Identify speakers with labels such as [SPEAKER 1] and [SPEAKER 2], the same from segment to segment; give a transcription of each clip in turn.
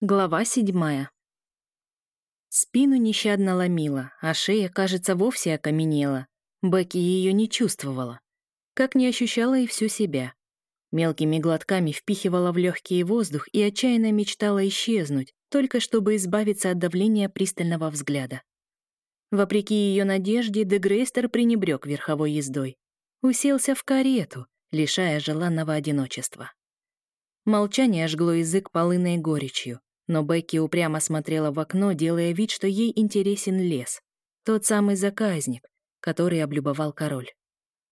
[SPEAKER 1] Глава седьмая. Спину нещадно ломила, а шея, кажется, вовсе окаменела. Бекки ее не чувствовала. Как не ощущала и всю себя. Мелкими глотками впихивала в легкий воздух и отчаянно мечтала исчезнуть, только чтобы избавиться от давления пристального взгляда. Вопреки ее надежде, Дегрейстер пренебрег верховой ездой. Уселся в карету, лишая желанного одиночества. Молчание жгло язык полыной горечью. Но Бекки упрямо смотрела в окно, делая вид, что ей интересен лес. Тот самый заказник, который облюбовал король.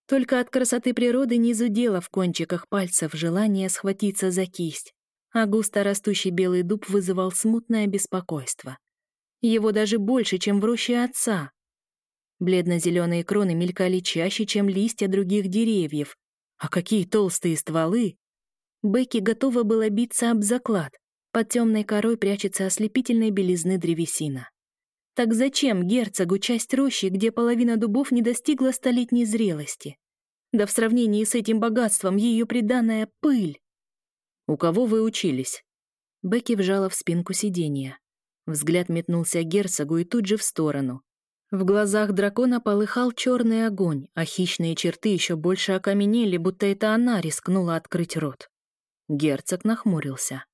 [SPEAKER 1] Только от красоты природы не зудело в кончиках пальцев желание схватиться за кисть, а густо растущий белый дуб вызывал смутное беспокойство. Его даже больше, чем в роще отца. Бледно-зеленые кроны мелькали чаще, чем листья других деревьев. А какие толстые стволы! Бекки готова была биться об заклад, под темной корой прячется ослепительной белизны древесина. Так зачем герцогу часть рощи, где половина дубов не достигла столетней зрелости? Да в сравнении с этим богатством ее приданная пыль. «У кого вы учились?» Бекки вжала в спинку сиденья. Взгляд метнулся герцогу и тут же в сторону. В глазах дракона полыхал черный огонь, а хищные черты еще больше окаменели, будто это она рискнула открыть рот. Герцог нахмурился.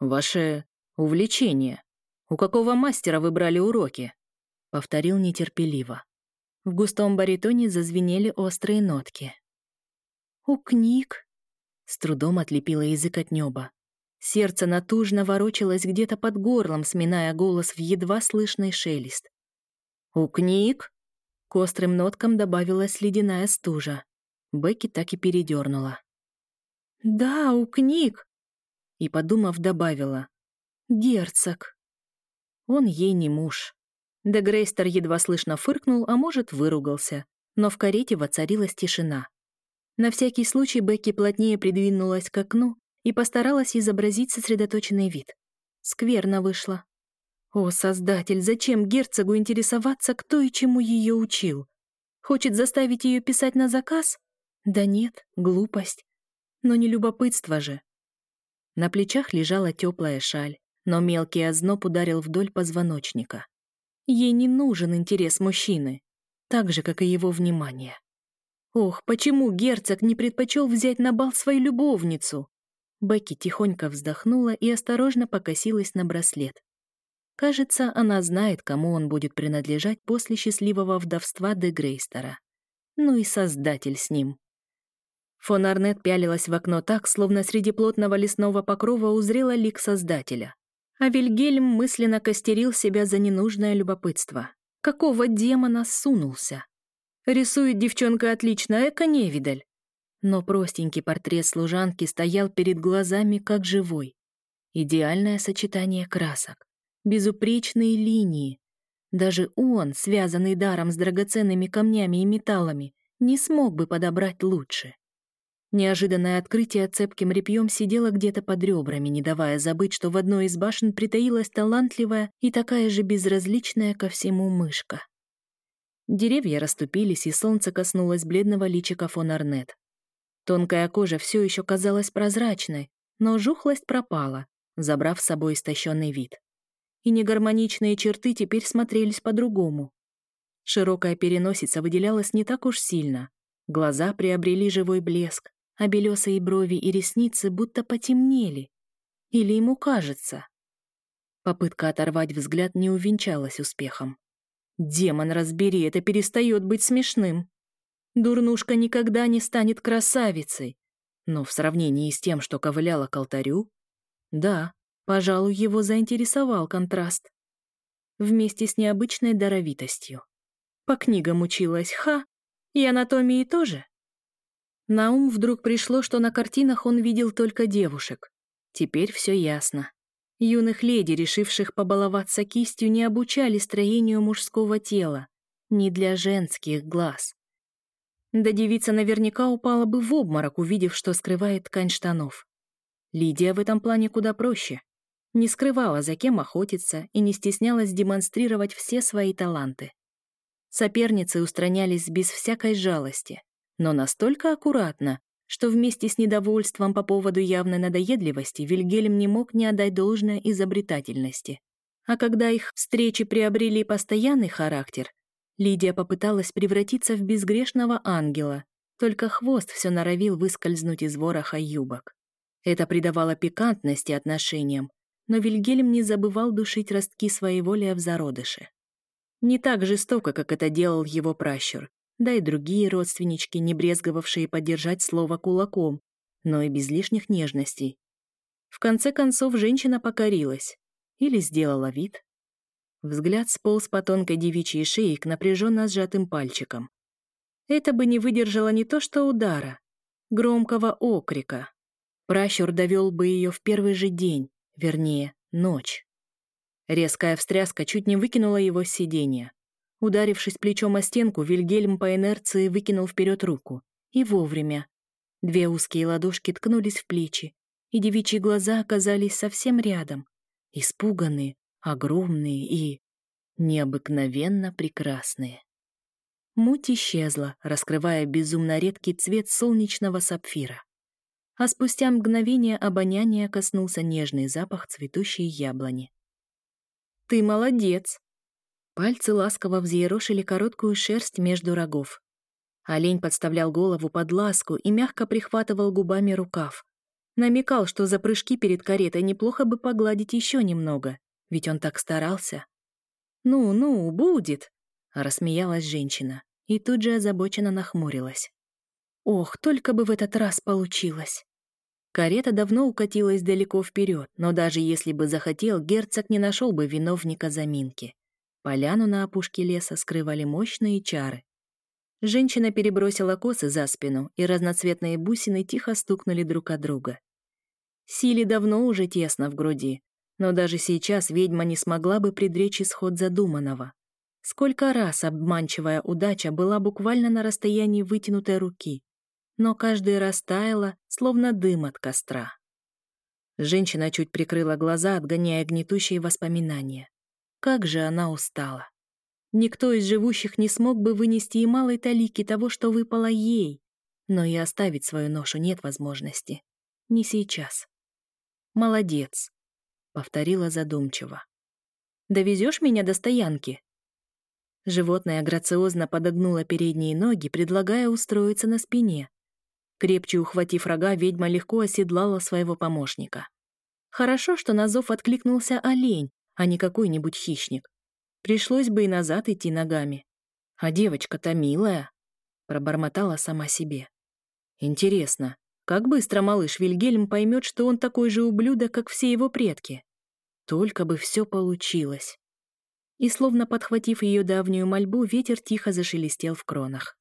[SPEAKER 1] «Ваше увлечение. У какого мастера вы брали уроки?» — повторил нетерпеливо. В густом баритоне зазвенели острые нотки. «У книг?» — с трудом отлепила язык от неба. Сердце натужно ворочалось где-то под горлом, сминая голос в едва слышный шелест. «У книг?» — к острым ноткам добавилась ледяная стужа. Бекки так и передернула. «Да, у книг!» и, подумав, добавила. «Герцог». Он ей не муж. Де Грейстер едва слышно фыркнул, а может, выругался. Но в карете воцарилась тишина. На всякий случай Бекки плотнее придвинулась к окну и постаралась изобразить сосредоточенный вид. Скверно вышло. О, создатель, зачем герцогу интересоваться, кто и чему ее учил? Хочет заставить ее писать на заказ? Да нет, глупость. Но не любопытство же. На плечах лежала теплая шаль, но мелкий озноб ударил вдоль позвоночника. Ей не нужен интерес мужчины, так же, как и его внимание. Ох, почему герцог не предпочел взять на бал свою любовницу? Бекки тихонько вздохнула и осторожно покосилась на браслет. Кажется, она знает, кому он будет принадлежать после счастливого вдовства де Грейстера. Ну и создатель с ним. Фонарнет пялилась в окно так, словно среди плотного лесного покрова узрела лик Создателя. А Вильгельм мысленно костерил себя за ненужное любопытство. Какого демона сунулся? Рисует девчонка отлично, эко невидаль. Но простенький портрет служанки стоял перед глазами как живой. Идеальное сочетание красок, безупречные линии. Даже он, связанный даром с драгоценными камнями и металлами, не смог бы подобрать лучше. Неожиданное открытие цепким репьем сидело где-то под ребрами, не давая забыть, что в одной из башен притаилась талантливая и такая же безразличная ко всему мышка. Деревья расступились, и солнце коснулось бледного личика фон Арнет. Тонкая кожа все еще казалась прозрачной, но жухлость пропала, забрав с собой истощенный вид. И негармоничные черты теперь смотрелись по-другому. Широкая переносица выделялась не так уж сильно. Глаза приобрели живой блеск, а белесые брови и ресницы будто потемнели, или ему кажется. Попытка оторвать взгляд не увенчалась успехом. «Демон, разбери, это перестает быть смешным. Дурнушка никогда не станет красавицей, но в сравнении с тем, что ковыляла к алтарю, да, пожалуй, его заинтересовал контраст. Вместе с необычной даровитостью. По книгам училась Ха, и анатомии тоже. На ум вдруг пришло, что на картинах он видел только девушек. Теперь все ясно. Юных леди, решивших побаловаться кистью, не обучали строению мужского тела. Не для женских глаз. Да девица наверняка упала бы в обморок, увидев, что скрывает ткань штанов. Лидия в этом плане куда проще. Не скрывала, за кем охотиться, и не стеснялась демонстрировать все свои таланты. Соперницы устранялись без всякой жалости но настолько аккуратно, что вместе с недовольством по поводу явно надоедливости Вильгельм не мог не отдать должное изобретательности. А когда их встречи приобрели постоянный характер, Лидия попыталась превратиться в безгрешного ангела, только хвост все норовил выскользнуть из вороха юбок. Это придавало пикантности отношениям, но Вильгельм не забывал душить ростки своей воли в зародыше. Не так жестоко, как это делал его пращур, да и другие родственнички, не брезговавшие поддержать слово кулаком, но и без лишних нежностей. В конце концов, женщина покорилась. Или сделала вид. Взгляд сполз по тонкой девичьей шее к напряженно сжатым пальчикам. Это бы не выдержало не то что удара, громкого окрика. Пращур довел бы ее в первый же день, вернее, ночь. Резкая встряска чуть не выкинула его с сиденья. Ударившись плечом о стенку, Вильгельм по инерции выкинул вперед руку. И вовремя. Две узкие ладошки ткнулись в плечи, и девичьи глаза оказались совсем рядом. Испуганные, огромные и... необыкновенно прекрасные. Муть исчезла, раскрывая безумно редкий цвет солнечного сапфира. А спустя мгновение обоняния коснулся нежный запах цветущей яблони. «Ты молодец!» Пальцы ласково взъерошили короткую шерсть между рогов. Олень подставлял голову под ласку и мягко прихватывал губами рукав. Намекал, что за прыжки перед каретой неплохо бы погладить еще немного, ведь он так старался. «Ну-ну, будет!» — рассмеялась женщина и тут же озабоченно нахмурилась. «Ох, только бы в этот раз получилось!» Карета давно укатилась далеко вперед, но даже если бы захотел, герцог не нашел бы виновника заминки. Поляну на опушке леса скрывали мощные чары. Женщина перебросила косы за спину, и разноцветные бусины тихо стукнули друг от друга. Силе давно уже тесно в груди, но даже сейчас ведьма не смогла бы предречь исход задуманного. Сколько раз обманчивая удача была буквально на расстоянии вытянутой руки, но каждый раз таяла, словно дым от костра. Женщина чуть прикрыла глаза, отгоняя гнетущие воспоминания. Как же она устала. Никто из живущих не смог бы вынести и малой талики того, что выпало ей. Но и оставить свою ношу нет возможности. Не сейчас. «Молодец», — повторила задумчиво. «Довезешь меня до стоянки?» Животное грациозно подогнуло передние ноги, предлагая устроиться на спине. Крепче ухватив рога, ведьма легко оседлала своего помощника. Хорошо, что на зов откликнулся олень, а не какой-нибудь хищник. Пришлось бы и назад идти ногами. А девочка-то милая, пробормотала сама себе. Интересно, как быстро малыш Вильгельм поймет, что он такой же ублюдок, как все его предки? Только бы все получилось. И словно подхватив ее давнюю мольбу, ветер тихо зашелестел в кронах.